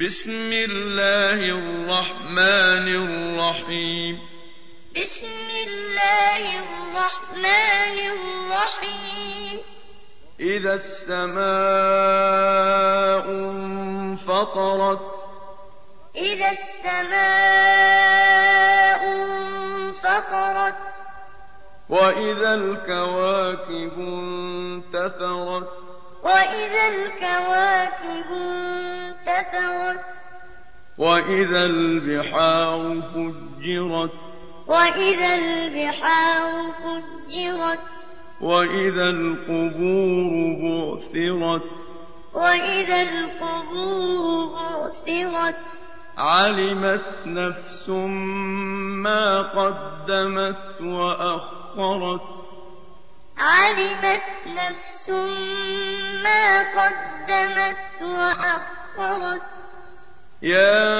بسم الله الرحمن الرحيم. بسم الله الرحمن الرحيم. إذا السماء انفطرت إذا السماء انفطرت وإذا الكواكب انتثرت. وإذا الكواكب انتثرت وإذا البحار فجرت وإذا البحار فجرت وإذا القبور بعثرت وإذا القبور بعثرت علمت نفس ما قدمت وأخرت علمت نفس ما قدمت وأخرت يا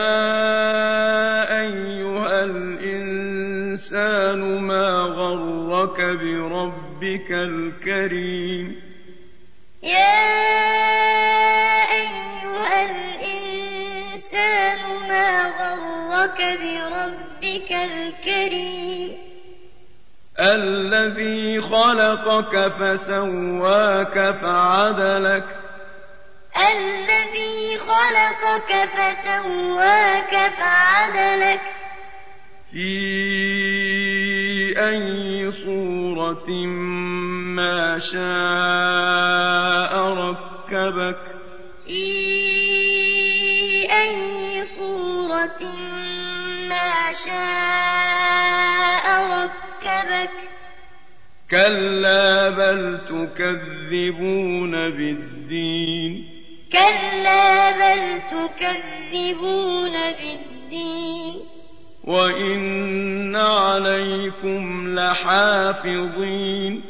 أيها الإنسان ما غرك بربك الكريم؟ يا أيها الإنسان ما غرك بربك الكريم؟ الذي خلقك فسواك فعدلك الذي خلقك فسواك فعدلك في أي صورة ما شاء ركبك في أي صورة ما شاء ركبك كلا بل تكذبون بالدين كلا بل تكذبون بالدين وإن عليكم لحافظين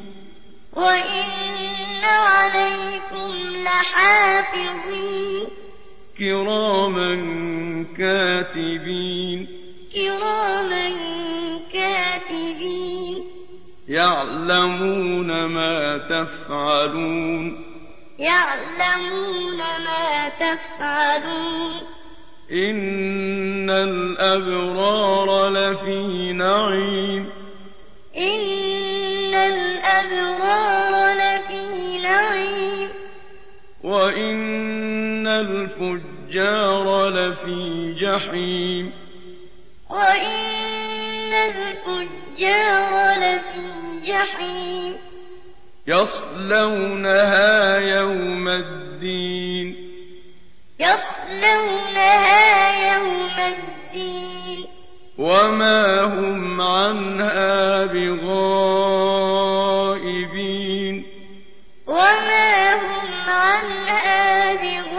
وإن عليكم لحافظين كراما كاتبين كراما كاتبين يعلمون ما تفعلون يعلمون ما تفعلون. إن الأبرار لفي نعيم. إن الأبرار لفي نعيم. وإن الفجار لفي جحيم. وإن الفجار لفي جحيم. يصلونها يوم الدين. يصلونها يوم الدين. وما هم عنها بغائبين. وما هم عنها بغائبين.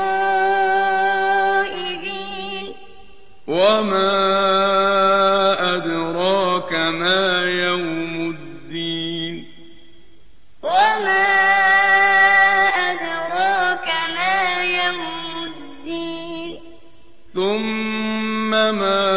وما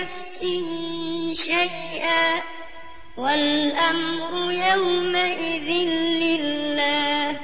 نفس شيئا والأمر يومئذ لله